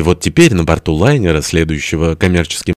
И вот теперь на борту лайнера, следующего коммерческим